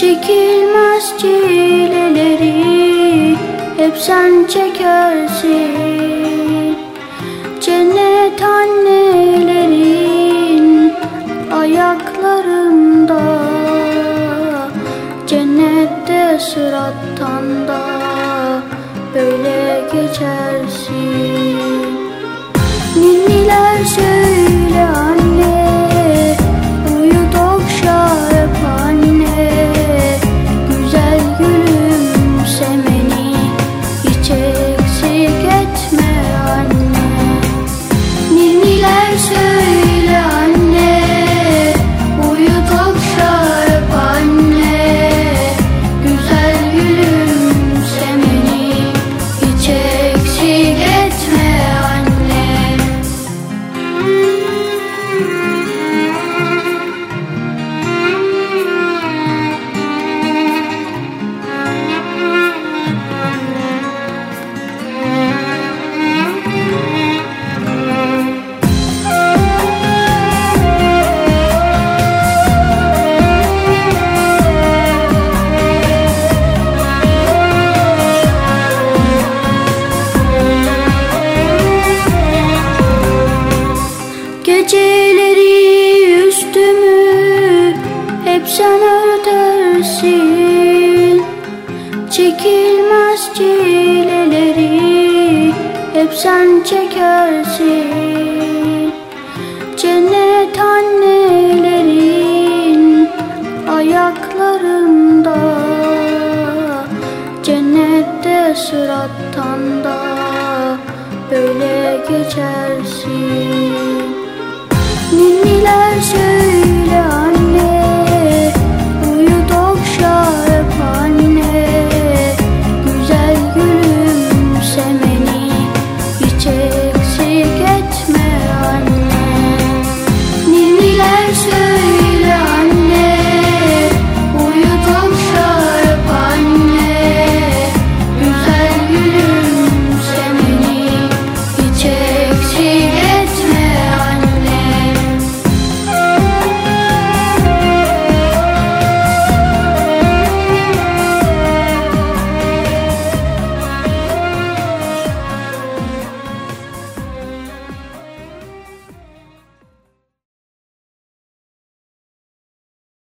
Çekilmez çileleri Hep sen çekersin. Cennet annelerin Ayaklarında Cennette sırattan da Böyle geçersin. Sen örtersin. Çekilmez çileleri Hep sen çekersin. Cennet annelerin Ayaklarında Cennette sırattan da Böyle geçersin.